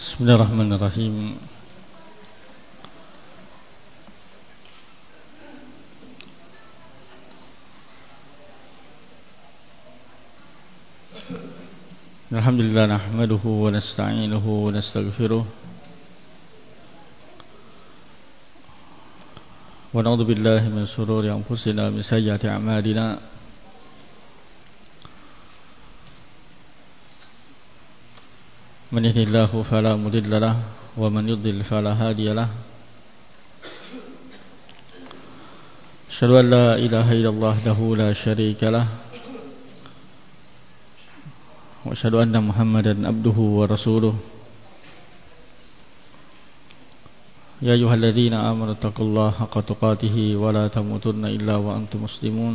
بسم الله الرحمن الرحيم الحمد لله نحمده ونستعينه ونستغفره ونعوذ بالله من شرور أنفسنا ومن سيئات أعمالنا من يهد الله فلا مضل له ومن يضلل فلا هادي له. أشهد أن لا إله إلا الله وحده لا شريك له. وأشهد أن محمدا عبده ورسوله. يا أيها الذين آمنوا اتقوا الله حق تقاته ولا تموتن إلا وأنتم مسلمون.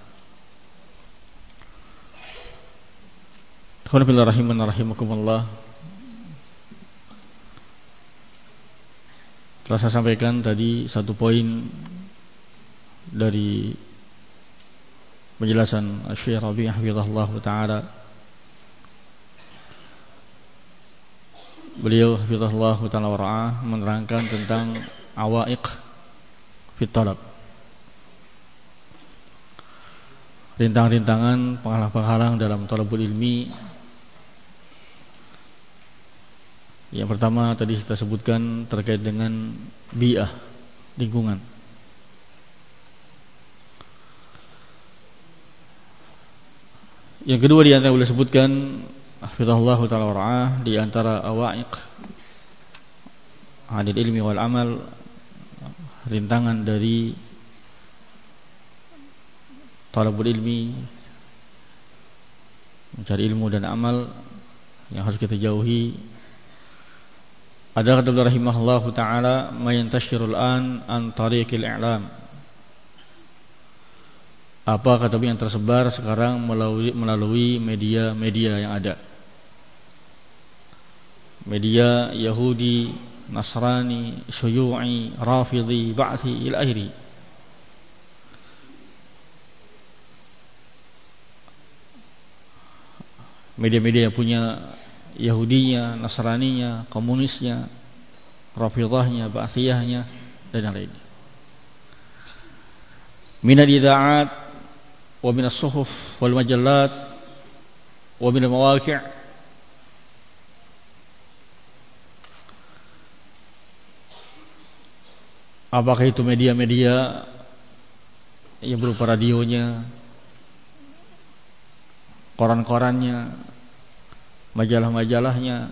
Rahimakumullah. Telah saya sampaikan tadi satu poin dari penjelasan Syekh Rabi' hafizahullah taala. Beliau hafizahullah taala wara'ah menerangkan tentang awaiq fit talab. Rintang-rintangan penghalang-penghalang dalam talabul ilmi Yang pertama tadi kita sebutkan terkait dengan bi'ah, lingkungan. Yang kedua di antara boleh sebutkan Hafizahullah ta'ala wara'ah Di antara awa'iq Adil ilmi wal amal Rintangan dari Talabul ilmi Mencari ilmu dan amal Yang harus kita jauhi ada kata beliau rahimahullah taala mayantashirul an an tariqil i'lam. Apa kata yang tersebar sekarang melalui melalui media-media yang ada. Media Yahudi, Nasrani, Syuyu'i, Rafidhi, Ba'thi ila akhiri. Media-media yang punya Yahudinya, Nasraninya, komunisnya, Rafidhahnya, Ba'thiyahnya dan yang lainnya. Minal ida'at wa minas suhuf wal majallat wa minal mawaqi' Apakah itu media-media yang berupa radionya, koran-korannya, majalah-majalahnya,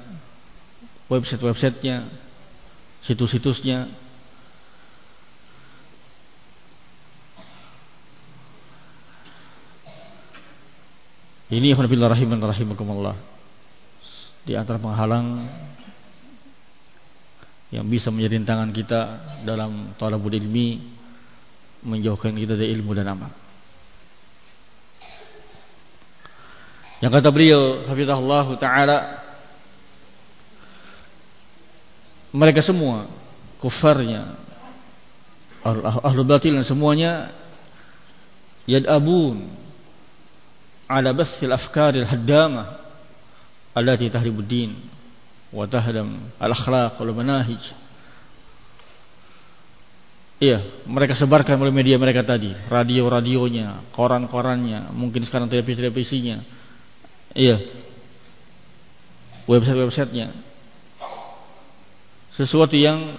website-websitenya, situs-situsnya. Ini khonafillah rahiman rahimakumullah. Di antara penghalang yang bisa menjadi tangan kita dalam talabul ilmi menjauhkan kita dari ilmu dan amal. Yang kata beliau hafizahullah taala mereka semua kufarnya ahlu batil dan semuanya yad'abun ala bathil afkaril haddamah allati tahribuddin wa tahdam al akhlaq wal manahij. Iya, mereka sebarkan melalui media mereka tadi, radio-radionya, koran-korannya, mungkin sekarang televisi-televisinya, Iya. website-websitenya sesuatu yang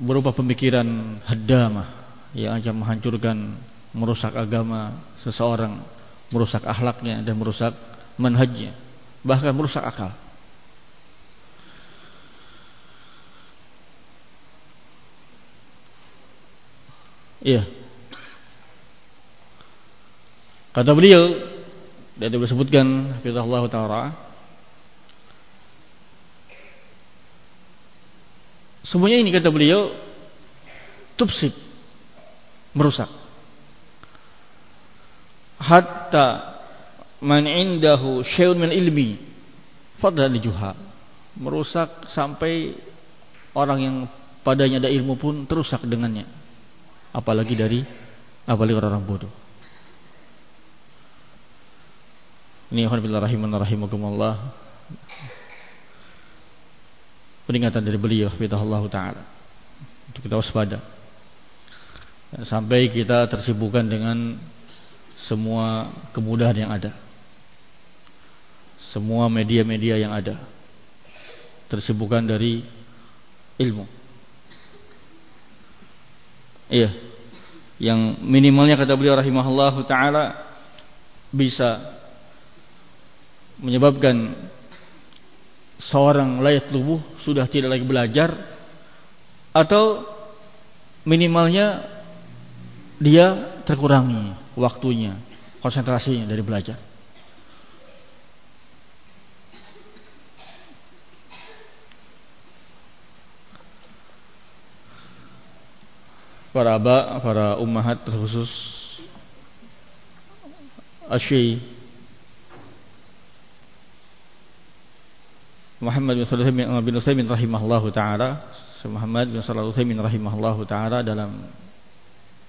berupa pemikiran hadamah yang akan menghancurkan merusak agama seseorang merusak akhlaknya dan merusak manhajnya bahkan merusak akal Iya. Kata beliau dan disebutkan Allah taala Semuanya ini kata beliau tupsik merusak. Hatta man indahu syai'un min ilmi fadlan juha merusak sampai orang yang padanya ada ilmu pun terusak dengannya apalagi dari apalagi orang-orang bodoh. Ini rahimakumullah. Peringatan dari beliau Allah taala untuk kita waspada. Sampai kita tersibukkan dengan semua kemudahan yang ada. Semua media-media yang ada. Tersibukkan dari ilmu. Iya. Yang minimalnya kata beliau rahimahullah taala bisa menyebabkan seorang layak tubuh sudah tidak lagi belajar atau minimalnya dia terkurangi waktunya, konsentrasinya dari belajar. para aba, para ummahat terkhusus Asy Muhammad bin Shalih bin Utsaimin rahimahullahu taala. Muhammad bin Shalih Utsaimin rahimahullahu taala dalam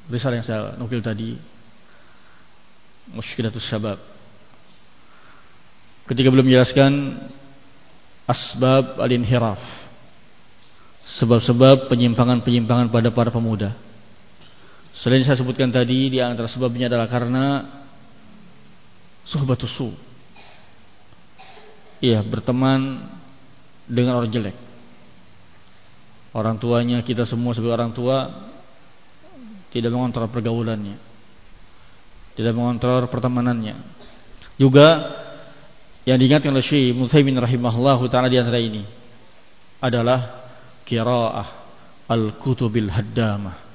risalah yang saya nukil tadi. Musykilatus Syabab. Ketika belum menjelaskan asbab al-inhiraf. Sebab-sebab penyimpangan-penyimpangan pada para pemuda. Selain saya sebutkan tadi di antara sebabnya adalah karena suhbatus su. Iya, berteman dengan orang jelek. Orang tuanya kita semua sebagai orang tua tidak mengontrol pergaulannya. Tidak mengontrol pertemanannya. Juga yang diingatkan oleh Syekh Mutsaimin rahimahullahu taala di antara ini adalah qiraah al-kutubil haddamah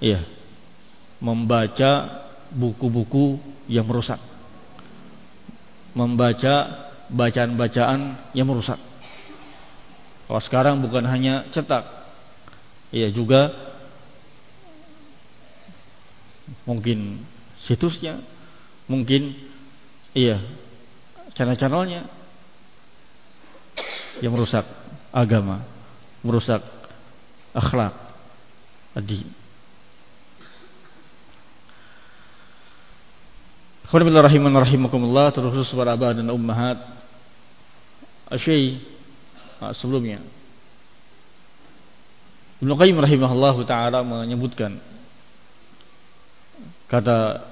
Iya. Membaca buku-buku yang merusak. Membaca bacaan-bacaan yang merusak. Kalau sekarang bukan hanya cetak. Iya juga mungkin situsnya, mungkin iya channel-channelnya yang merusak agama, merusak akhlak, adi. Alhamdulillah rahiman rahimakumullah terkhusus para abah dan ummahat. Asyai ah, sebelumnya. Ibnu Qayyim rahimahullahu taala menyebutkan kata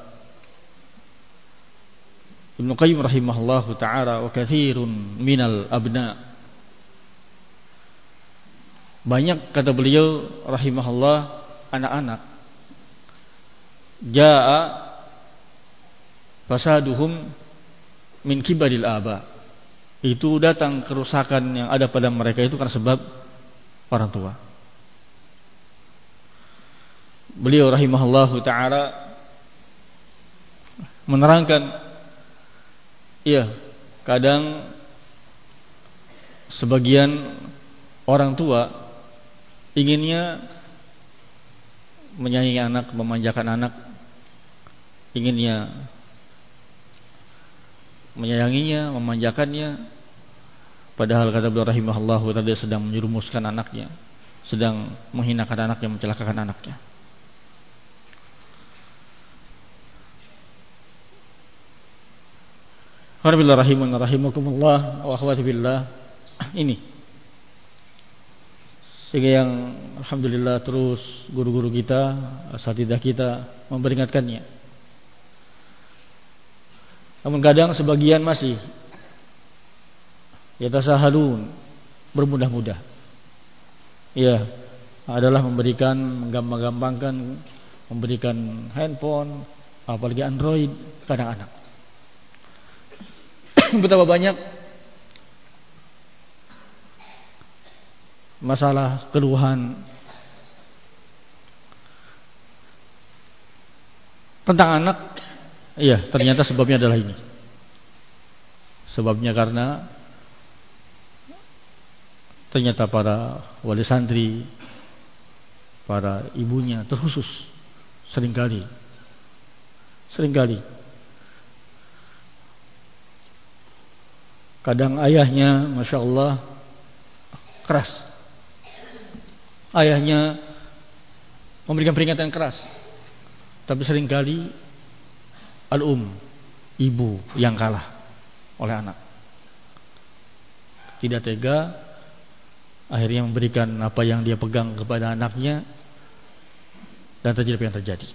Ibnu Qayyim rahimahullahu taala wa katsirun minal abna. Banyak kata beliau rahimahullah anak-anak jaa fasaduhum min kibaril aba. Itu datang kerusakan yang ada pada mereka itu karena sebab orang tua. Beliau rahimahullahu taala menerangkan iya kadang sebagian orang tua inginnya menyayangi anak memanjakan anak. Inginnya menyayanginya, memanjakannya. Padahal kata beliau rahimahullah tadi sedang menyerumuskan anaknya, sedang menghinakan anaknya, mencelakakan anaknya. Alhamdulillah rahimun rahimakumullah wa akhwati billah. Ini sehingga yang alhamdulillah terus guru-guru kita, asatidah kita memperingatkannya Namun kadang sebagian masih yatasahalun bermudah-mudah. Ya, adalah memberikan menggampang-gampangkan memberikan handphone apalagi Android kepada anak. Betapa banyak masalah keluhan tentang anak iya ternyata sebabnya adalah ini. Sebabnya karena ternyata para wali santri para ibunya terkhusus sering kali sering kali. Kadang ayahnya masya Allah keras. Ayahnya memberikan peringatan keras. Tapi sering kali al-um, ibu yang kalah oleh anak. Tidak tega akhirnya memberikan apa yang dia pegang kepada anaknya dan terjadi apa yang terjadi.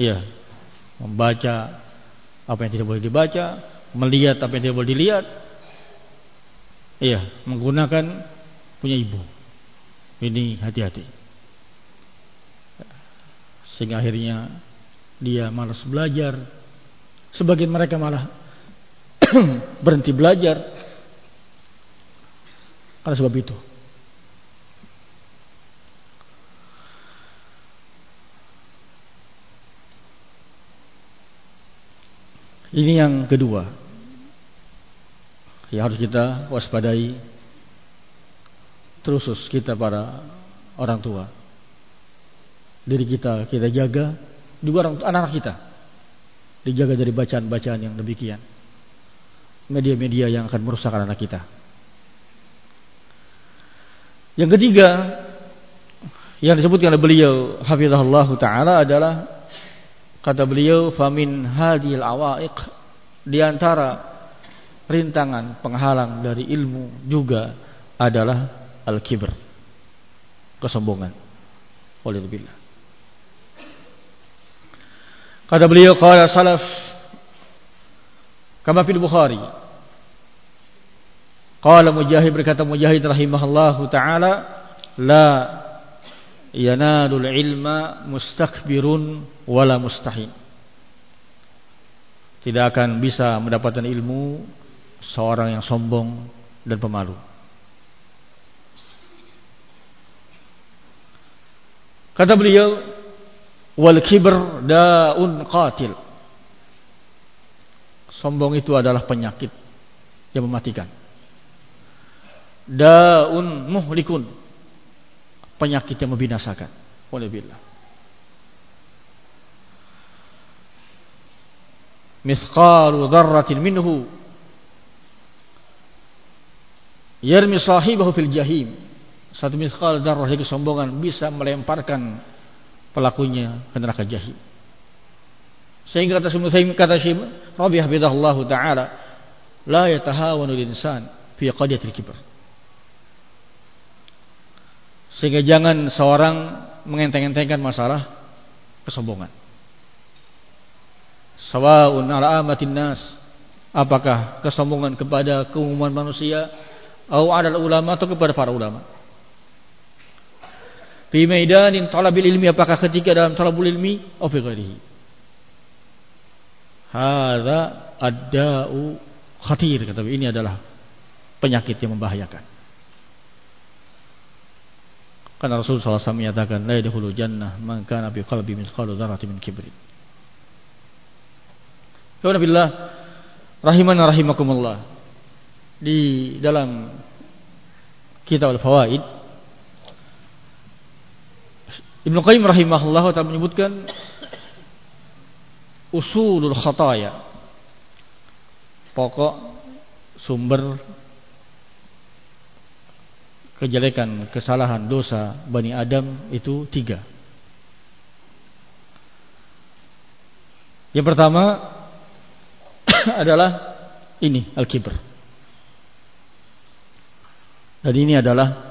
Iya, membaca apa yang tidak boleh dibaca, melihat apa yang tidak boleh dilihat. Iya, menggunakan punya ibu. Ini hati-hati. Sehingga akhirnya dia malas belajar. Sebagian mereka malah berhenti belajar. Karena sebab itu. Ini yang kedua yang harus kita waspadai terusus kita para orang tua diri kita kita jaga juga orang anak-anak kita. Dijaga dari bacaan-bacaan yang demikian. Media-media yang akan merusak anak kita. Yang ketiga yang disebutkan oleh beliau hafizahullah taala adalah kata beliau famin hadil awaiq di antara rintangan penghalang dari ilmu juga adalah al-kibr kesombongan. Billah Kata beliau qala salaf kama fil Bukhari. Qala Mujahid berkata Mujahid rahimahullahu taala la yanalul ilma mustakbirun wala mustahin. Tidak akan bisa mendapatkan ilmu seorang yang sombong dan pemalu. Kata beliau wal kibr daun qatil. Sombong itu adalah penyakit yang mematikan. Daun muhlikun. Penyakit yang membinasakan. Walillah. Mithqalu dharratin minhu yarmi sahibahu fil jahim. Satu mithqal darah dari kesombongan bisa melemparkan pelakunya ke neraka jahim. Sehingga kata Syekh kata Syekh Rabi hafizahullah taala la yatahawanu insan fi qadiyatil kibr. Sehingga jangan seorang mengenteng-entengkan masalah kesombongan. Sawa'un ala amatin nas apakah kesombongan kepada keumuman manusia atau ada ulama atau kepada para ulama. Fi maidanin talabil ilmi apakah ketika dalam talabul ilmi atau fi ghairihi. Hadza ad-da'u khatir kata ini adalah penyakit yang membahayakan. Karena Rasul SAW menyatakan la yadkhulu jannah man kana bi qalbi mithqalu dzarratin min kibrin. Ya billah rahiman rahimakumullah. Di dalam kitab al-fawaid Ibnu Qayyim rahimahullah taala menyebutkan usulul khataya. Pokok sumber kejelekan, kesalahan, dosa Bani Adam itu tiga. Yang pertama adalah ini al-kibr. Dan ini adalah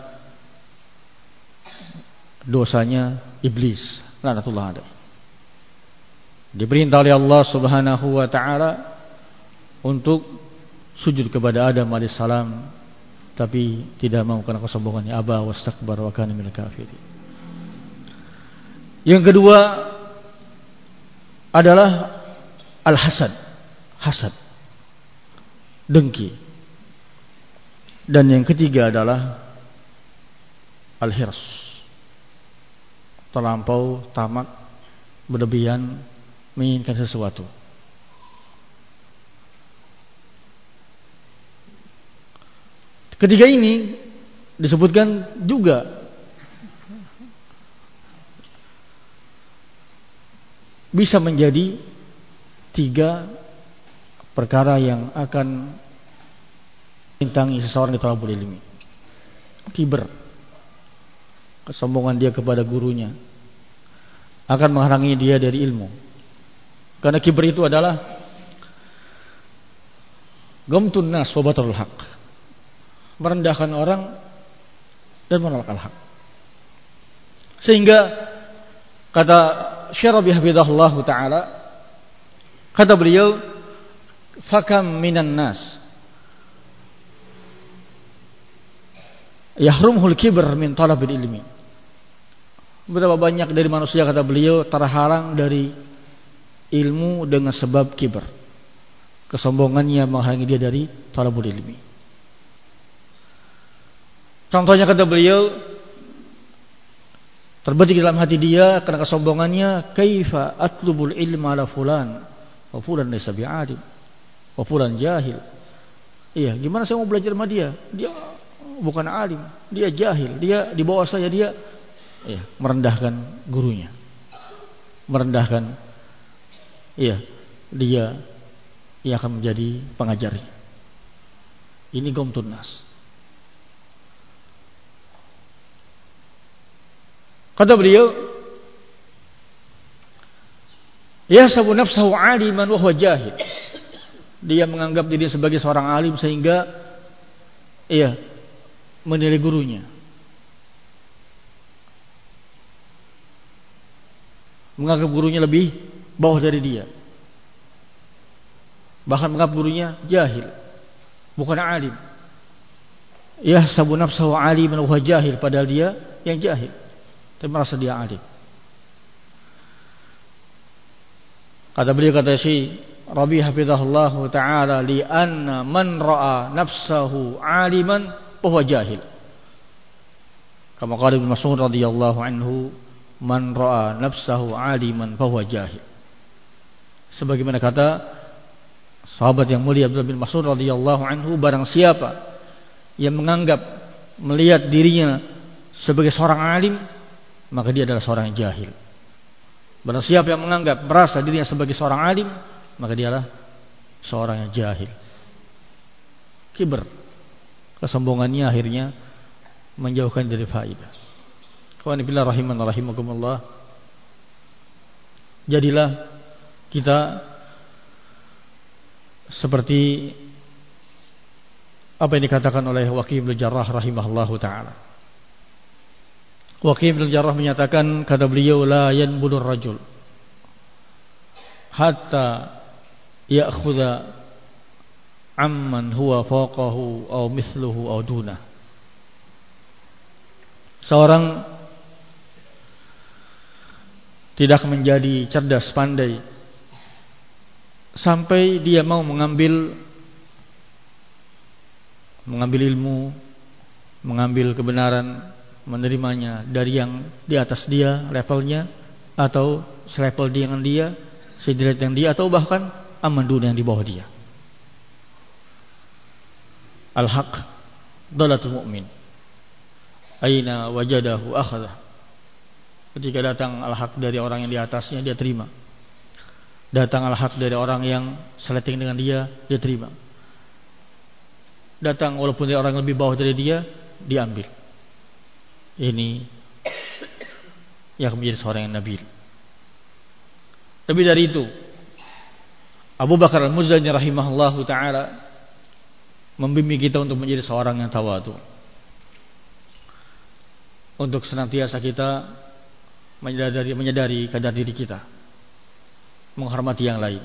dosanya iblis laknatullah alaih diperintah oleh Allah Subhanahu wa taala untuk sujud kepada Adam alaihissalam tapi tidak mau karena kesombongannya. Aba wastakbar wa kana minal kafirin. Yang kedua adalah al-hasad hasad dengki. Dan yang ketiga adalah al-hirs terlampau tamak berlebihan menginginkan sesuatu. Ketiga ini disebutkan juga bisa menjadi tiga perkara yang akan bintangi seseorang di talabul ilmi. Kiber. Kesombongan dia kepada gurunya akan menghalangi dia dari ilmu. Karena kiber itu adalah gomtun nas wa batarul haq. Merendahkan orang dan menolak al-haq. Sehingga kata Syarabi Habibullah taala kata beliau fakam minan nas yahrumhul kibr min talabil ilmi. Betapa banyak dari manusia kata beliau terhalang dari ilmu dengan sebab kibar. Kesombongannya menghalangi dia dari talabul ilmi. Contohnya kata beliau terbetik dalam hati dia karena kesombongannya kaifa atlubul ilma ala fulan wa fulan laysa bi'alim wa fulan jahil. Iya, gimana saya mau belajar sama dia? Dia bukan alim, dia jahil, dia di bawah saya dia iya, merendahkan gurunya. Merendahkan Iya, dia ia akan menjadi pengajarnya. Ini gomtun nas. Kata beliau, Ya sabu nafsahu aliman wa jahil. Dia menganggap diri sebagai seorang alim sehingga iya menilai gurunya. Menganggap gurunya lebih bawah dari dia. Bahkan menganggap gurunya jahil, bukan alim. Ya sabu nafsahu aliman wa jahil padahal dia yang jahil. Tapi merasa dia alim. Kata beliau kata si Rabi hafizahullah taala li anna man ra'a nafsahu aliman huwa jahil. Kama qala Ibnu Mas'ud radhiyallahu anhu man ra'a nafsahu aliman huwa jahil. Sebagaimana kata sahabat yang mulia Abdullah bin Mas'ud radhiyallahu anhu barang siapa yang menganggap melihat dirinya sebagai seorang alim maka dia adalah seorang yang jahil. Barang siapa yang menganggap merasa dirinya sebagai seorang alim maka dia adalah seorang yang jahil. Kiber kesombongannya akhirnya menjauhkan dari faidah kawan rahiman rahimakumullah jadilah kita seperti apa yang dikatakan oleh Waqi bin Jarrah rahimahullahu taala. Waqi bin Jarrah menyatakan kata beliau la yanbudur rajul hatta ya'khudha amman huwa fawqahu aw mithluhu aw duna. Seorang tidak menjadi cerdas pandai sampai dia mau mengambil mengambil ilmu, mengambil kebenaran, menerimanya dari yang di atas dia levelnya atau selevel dengan dia, sederajat yang dia atau bahkan amandun yang di bawah dia. Al-haq dalatul mu'min. Aina wajadahu akhadha. Ketika datang al-haq dari orang yang di atasnya dia terima Datang al-haq dari orang yang seleting dengan dia, dia terima. Datang walaupun dari orang yang lebih bawah dari dia, diambil. Ini yang menjadi seorang yang nabil. Lebih dari itu, Abu Bakar Al-Muzani rahimahullah taala membimbing kita untuk menjadi seorang yang tawadu. Untuk senantiasa kita menyadari menyadari kadar diri kita menghormati yang lain.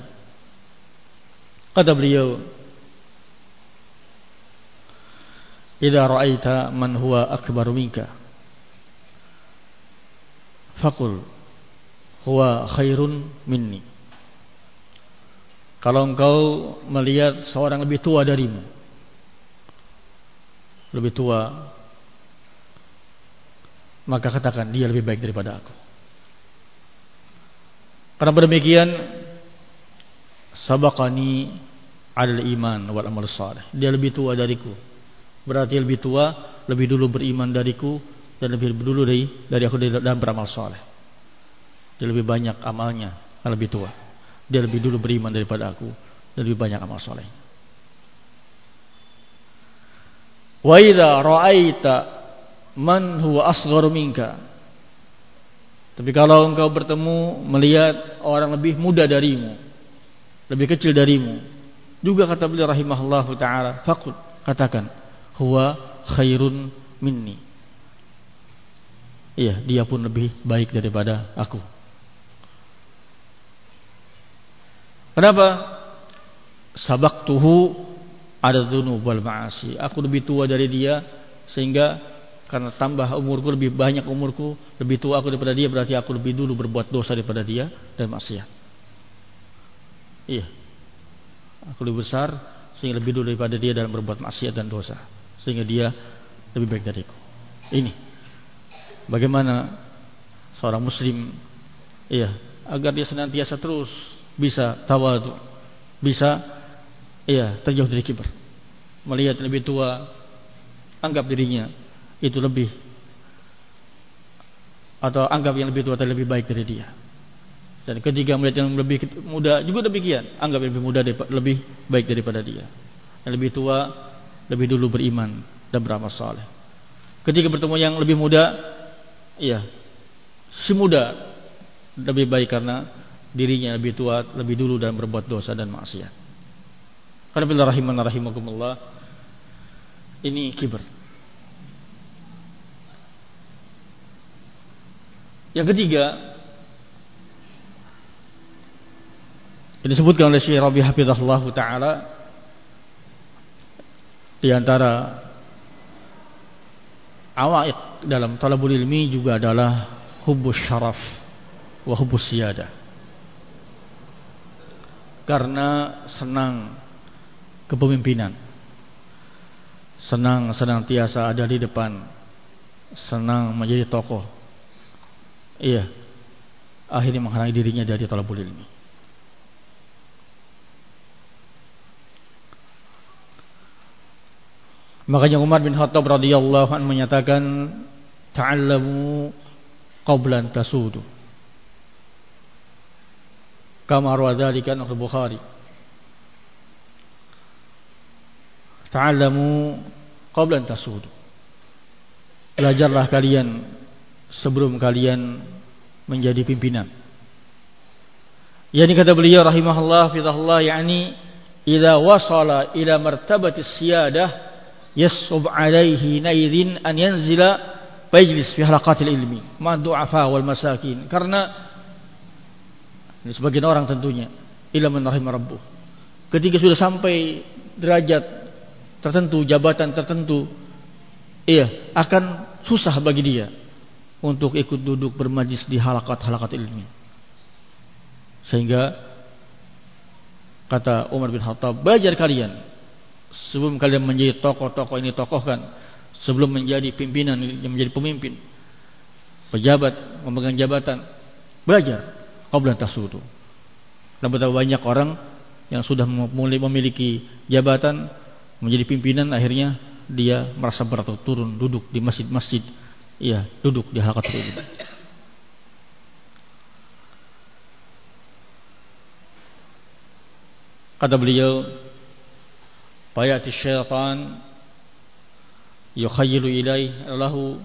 Kata beliau, "Idza ra'aita man huwa akbaru minka, faqul huwa khairun minni." Kalau engkau melihat seorang lebih tua darimu, lebih tua, maka katakan dia lebih baik daripada aku. Karena demikian sabaqani al iman wal amal salih. Dia lebih tua dariku. Berarti lebih tua, lebih dulu beriman dariku dan lebih dulu dari dari aku dalam beramal saleh. Dia lebih banyak amalnya, lebih tua. Dia lebih dulu beriman daripada aku dan lebih banyak amal saleh. Wa idza ra'aita man huwa asgharu minka tapi kalau engkau bertemu melihat orang lebih muda darimu, lebih kecil darimu, juga kata beliau rahimahullahu taala, faqul katakan huwa khairun minni. Iya, dia pun lebih baik daripada aku. Kenapa? Sabaqtuhu ada dzunub wal ma'asi. Aku lebih tua dari dia sehingga karena tambah umurku lebih banyak umurku lebih tua aku daripada dia berarti aku lebih dulu berbuat dosa daripada dia dan maksiat. Iya. Aku lebih besar sehingga lebih dulu daripada dia dalam berbuat maksiat dan dosa. Sehingga dia lebih baik dariku. Ini. Bagaimana seorang muslim iya agar dia senantiasa terus bisa tawadu bisa iya terjauh dari kibar. Melihat lebih tua anggap dirinya itu lebih atau anggap yang lebih tua lebih baik dari dia. Dan ketika melihat yang lebih muda juga demikian, anggap yang lebih muda lebih baik daripada dia. Yang lebih tua lebih dulu beriman dan beramal saleh. Ketika bertemu yang lebih muda, iya, si muda lebih baik karena dirinya lebih tua lebih dulu dan berbuat dosa dan maksiat. Karena bila rahiman rahimakumullah ini kibar. Yang ketiga yang disebutkan oleh Syekh Rabi Hafizahullah taala di antara awaik dalam talabul ilmi juga adalah hubus syaraf wa hubus siyadah. Karena senang kepemimpinan. Senang senantiasa ada di depan. Senang menjadi tokoh Iya. Akhirnya menghalangi dirinya dari talabul ilmi. Makanya Umar bin Khattab radhiyallahu anhu menyatakan ta'allamu qablan tasudu. Kama rawa dzalika Bukhari. Ta'allamu qablan tasudu. Belajarlah kalian sebelum kalian menjadi pimpinan. Yani kata beliau rahimahullah fidahullah yakni idza wasala ila martabati siyadah yasub alaihi naidin an yanzila fajlis fi halaqatil ilmi ma du'afa wal masakin. Karena ini sebagian orang tentunya ila man rahimah rabbuh. Ketika sudah sampai derajat tertentu jabatan tertentu iya akan susah bagi dia untuk ikut duduk bermajlis di halakat-halakat ilmi. Sehingga kata Umar bin Khattab, belajar kalian sebelum kalian menjadi tokoh-tokoh ini tokohkan, sebelum menjadi pimpinan menjadi pemimpin, pejabat memegang jabatan, belajar qabla tasudu. Dan betapa banyak orang yang sudah mulai memiliki jabatan menjadi pimpinan akhirnya dia merasa berat turun duduk di masjid-masjid Iya, duduk di halakat ilmu. Kata beliau, Fayati syaitan yukhayyilu ilaih lahu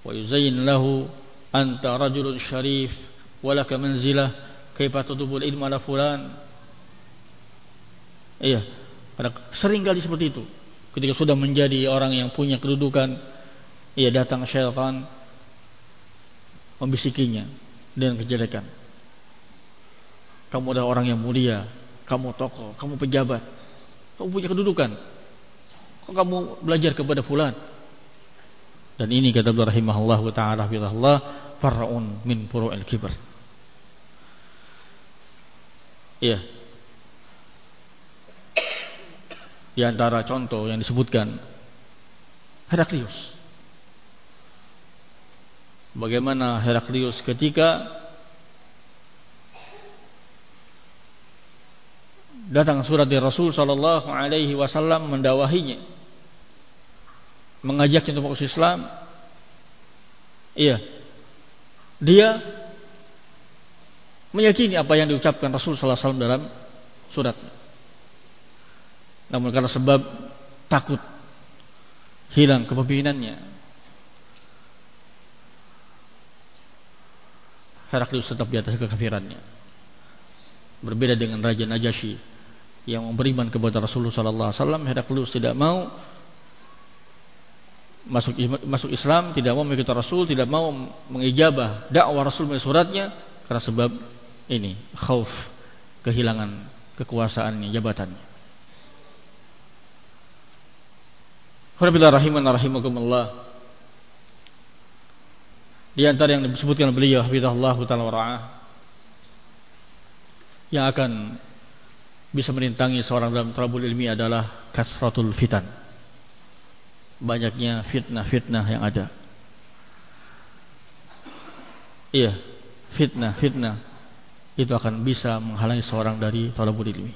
wa yuzayyin lahu anta rajulun syarif walaka manzilah kaifa tudubul ilmu ala fulan. Iya, karena sering kali seperti itu. Ketika sudah menjadi orang yang punya kedudukan, ia datang syaitan membisikinya dengan kejelekan. Kamu adalah orang yang mulia, kamu tokoh, kamu pejabat, kamu punya kedudukan. Kok kamu belajar kepada fulan? Dan ini kata beliau rahimahullah taala Allah far'un min furu'il kibr. Iya. Di antara contoh yang disebutkan Heraklius. Bagaimana Heraklius ketika datang surat dari Rasul sallallahu alaihi wasallam mendawahinya mengajaknya untuk masuk Islam. Iya. Dia meyakini apa yang diucapkan Rasul sallallahu alaihi wasallam dalam surat namun karena sebab takut hilang kepemimpinannya Heraklius tetap di atas kekafirannya berbeda dengan Raja Najasyi yang beriman kepada Rasulullah sallallahu alaihi wasallam Heraklius tidak mau masuk masuk Islam, tidak mau mengikuti Rasul, tidak mau mengijabah dakwah Rasul melalui suratnya karena sebab ini khauf kehilangan kekuasaannya, jabatannya. Alhamdulillah rahiman rahimakumullah. Di antara yang disebutkan beliau hafizahullah taala wa yang akan bisa merintangi seorang dalam terabul ilmi adalah kasratul fitan. Banyaknya fitnah-fitnah yang ada. Iya, fitnah-fitnah itu akan bisa menghalangi seorang dari talabul ilmi.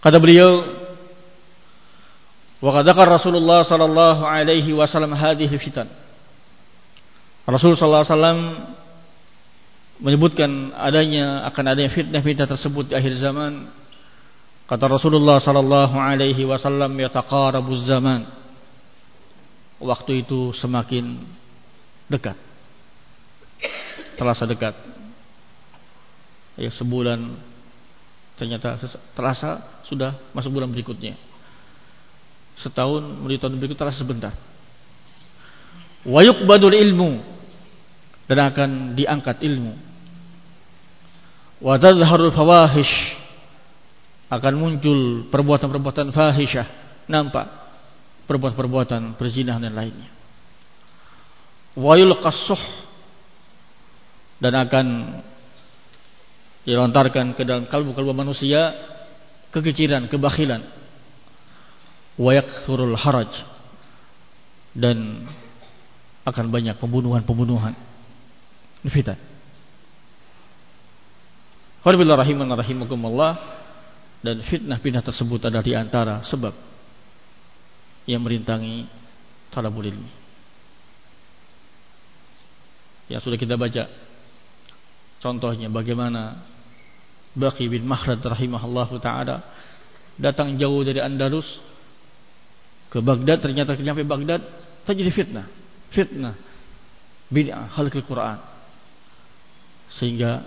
Kata beliau, wa Rasulullah sallallahu alaihi wasallam hadhihi fitan. Rasul sallallahu alaihi menyebutkan adanya akan adanya fitnah-fitnah tersebut di akhir zaman. Kata Rasulullah sallallahu alaihi wasallam yataqarabuz zaman. Waktu itu semakin dekat. Terasa dekat. Ya sebulan ternyata terasa sudah masuk bulan berikutnya setahun menuju tahun berikut terasa sebentar. Wa yuqbadul ilmu dan akan diangkat ilmu. Wa tadhharul fawahish akan muncul perbuatan-perbuatan fahisyah nampak perbuatan-perbuatan perzinahan dan lainnya. Wa yulqasuh dan akan dilontarkan ke dalam kalbu-kalbu manusia kekecilan, kebakhilan wa yakthurul haraj. Dan akan banyak pembunuhan-pembunuhan. Fitan Alhamdulillah rahiman rahimakumullah. Dan fitnah-fitnah tersebut adalah di antara sebab yang merintangi talabul ilmi. Yang sudah kita baca contohnya bagaimana Baqi bin Makhlad rahimahullahu taala datang jauh dari Andalus ke Baghdad ternyata sampai Baghdad terjadi fitnah, fitnah bid'ah halqil Quran. Sehingga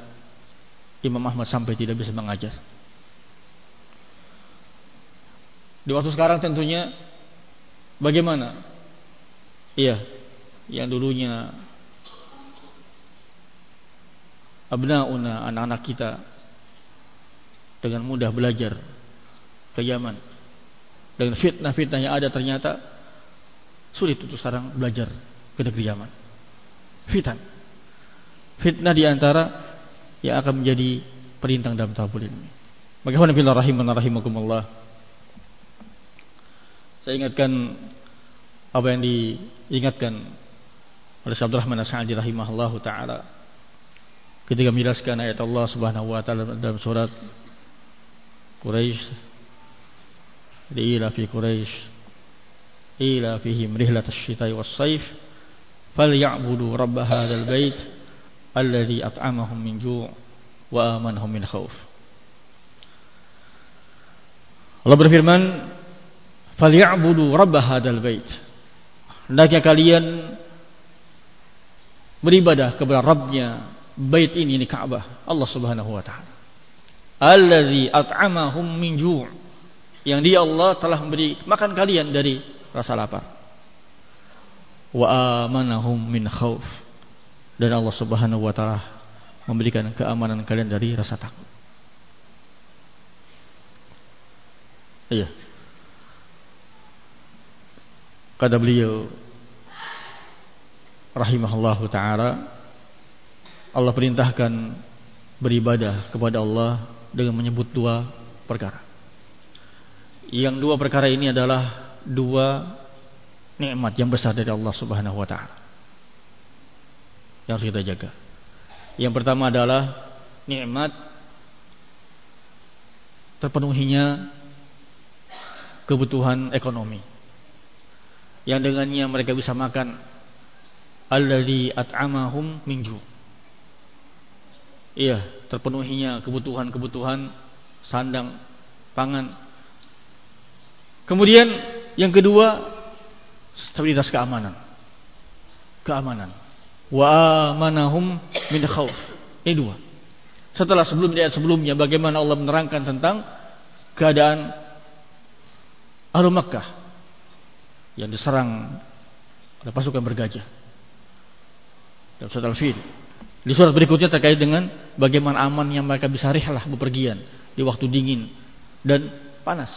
Imam Ahmad sampai tidak bisa mengajar. Di waktu sekarang tentunya bagaimana? Iya, yang dulunya abnauna anak-anak kita dengan mudah belajar ke Yaman. Dengan fitnah-fitnah yang ada ternyata sulit untuk sekarang belajar ke negeri Yaman. Fitnah. Fitnah di antara yang akan menjadi perintang dalam talabul ilmi. Bagaimana bila rahiman rahimakumullah. Saya ingatkan apa yang diingatkan oleh Syekh Abdurrahman As-Sa'di rahimahullahu taala ketika menjelaskan ayat Allah Subhanahu wa taala dalam surat Quraisy ila fihim rihlatash shita'i was-sayf falyabudu rabb hadzal bait alladhi at'amahum min ju' wa amanahum min khauf. Allah berfirman, "Falyabudu rabb hadzal bait." Hendaknya kalian beribadah kepada Rabbnya bait ini ini Ka'bah, Allah Subhanahu wa taala. At'amahum min ju' yang dia Allah telah memberi makan kalian dari rasa lapar. Wa amanahum min khauf dan Allah Subhanahu wa taala memberikan keamanan kalian dari rasa takut. Iya. Kata beliau rahimahullahu taala Allah perintahkan beribadah kepada Allah dengan menyebut dua perkara. Yang dua perkara ini adalah dua nikmat yang besar dari Allah Subhanahu wa taala. Yang harus kita jaga. Yang pertama adalah nikmat terpenuhinya kebutuhan ekonomi yang dengannya mereka bisa makan alladzi at'amahum min ju' iya terpenuhinya kebutuhan-kebutuhan sandang pangan kemudian yang kedua stabilitas keamanan keamanan wa amanahum min khauf ini dua setelah sebelum ayat sebelumnya bagaimana Allah menerangkan tentang keadaan Ahlu Makkah yang diserang oleh pasukan bergajah. Dalam surat Al-Fil. Di surat berikutnya terkait dengan bagaimana amannya mereka bisa rihlah bepergian di waktu dingin dan panas.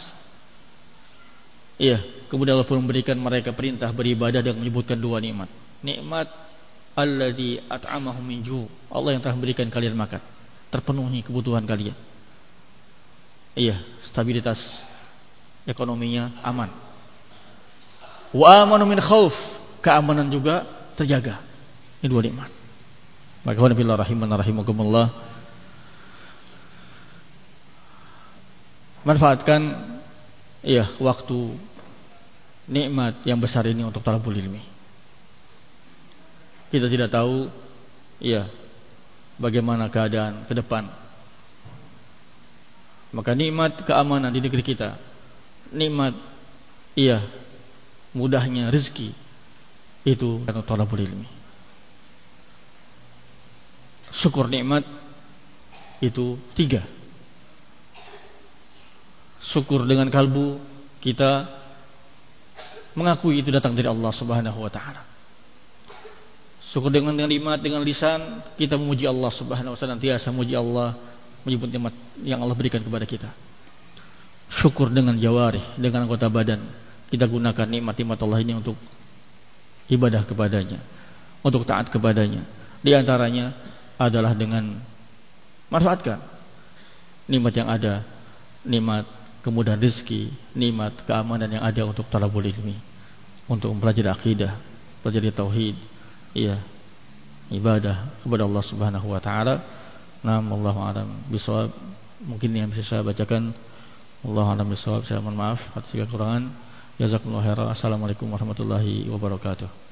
Iya, kemudian Allah pun memberikan mereka perintah beribadah dan menyebutkan dua nikmat. Nikmat alladzi at'amahum min. Allah yang telah memberikan kalian makan, terpenuhi kebutuhan kalian. Iya, stabilitas ekonominya aman. Wa amanu min khauf, keamanan juga terjaga. Ini dua nikmat. Maka billah rahiman rahimakumullah. Manfaatkan ya waktu nikmat yang besar ini untuk talabul ilmi. Kita tidak tahu ya bagaimana keadaan ke depan. Maka nikmat keamanan di negeri kita nikmat iya mudahnya rezeki itu karena talabul ilmi syukur nikmat itu tiga syukur dengan kalbu kita mengakui itu datang dari Allah Subhanahu wa taala syukur dengan nikmat dengan lisan kita memuji Allah Subhanahu wa taala tiasa memuji Allah menyebut nikmat yang Allah berikan kepada kita syukur dengan jawari, dengan anggota badan. Kita gunakan nikmat-nikmat Allah ini untuk ibadah kepadanya, untuk taat kepadanya. Di antaranya adalah dengan manfaatkan nikmat yang ada, nikmat kemudahan rezeki, nikmat keamanan yang ada untuk talabul ilmi, untuk mempelajari akidah, mempelajari tauhid, iya, ibadah kepada Allah Subhanahu wa taala. Nam Allah alam bisawab. Mungkin yang bisa saya bacakan Allah a'lam bishawab. Saya mohon maaf atas segala kekurangan. Jazakumullah khairan. Assalamualaikum warahmatullahi wabarakatuh.